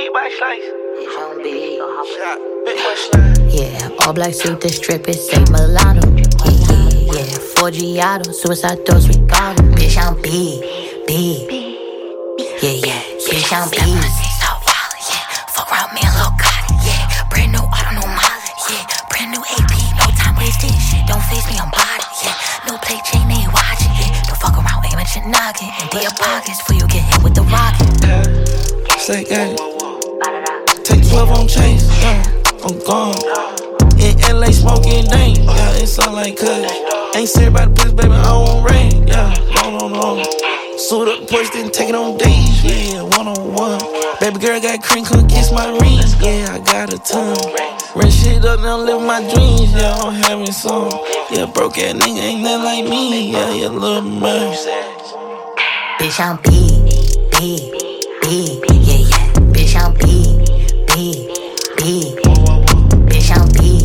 Big by slice. Yeah, all black suit, the strip is say Milano. Yeah, yeah, yeah. Four Giotto, suicide doors, we got got 'em. Bitch, I'm big, big. Yeah, yeah, bitch, I'm big. So violent, yeah. Fuck around me a little yeah. Brand new auto, no mileage, yeah. Brand new AP, no time wasted, shit. Don't face me, I'm body, yeah. No play chain, ain't watching. Don't fuck around, aim at your noggin. Empty your pockets before you get hit with the rocket. Say gang. 12 on chase. Yeah, I'm gone. In LA smoking dank. Yeah, it sound like cuz. Ain't serious about the bitch, baby. I don't rain. Yeah, long, long, long. Suit up Porsche, then take it on days. Yeah, one on one. Baby girl got cream, come kiss my ring. Yeah, I got a ton. Run shit up, now live my dreams. Yeah, I'm having some. Yeah, broke ass nigga ain't nothing like me. Yeah, you little man. Bitch, I'm big, big, big. Bitch, I'm big,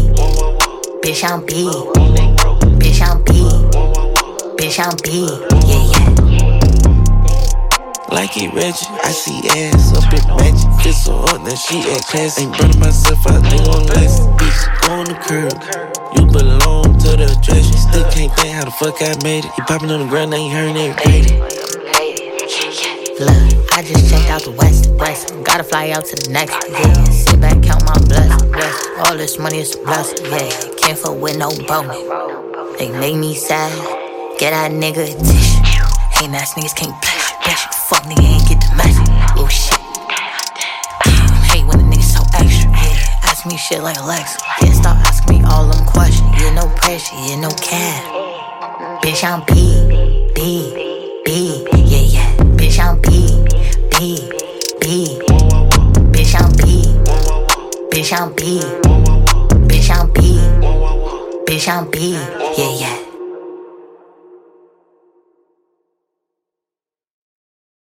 bitch, I'm big, bitch, I'm big, bitch, I'm big, yeah, yeah. Like it Reggie, I see ass up in magic. Fit so hard, now she at class. Ain't burning myself, I think on less. Bitch, on the curb. You belong to the dress. Still can't think how the fuck I made it. You popping on the ground, now you hearing it. Look, I just checked out the west, west. Gotta fly out to the next, yeah. Sit back, count my blessings, bless. All this money is a blessing, yeah. Can't fuck with no bonus. They make me sad. Get that nigga a tissue. Ain't ass niggas can't play. Bitch, fuck nigga ain't get the message. Oh shit. Hate when a nigga so extra. Yeah, ask me shit like Alexa. Yeah, stop asking me all them questions. Yeah, no pressure, yeah, no cap. Bitch, I'm big, big, big, yeah, yeah. Bitch, I'm big, big, big. Bitch, I'm big, bitch, I'm big, bitch, I'm big, bitch, I'm big, yeah, yeah.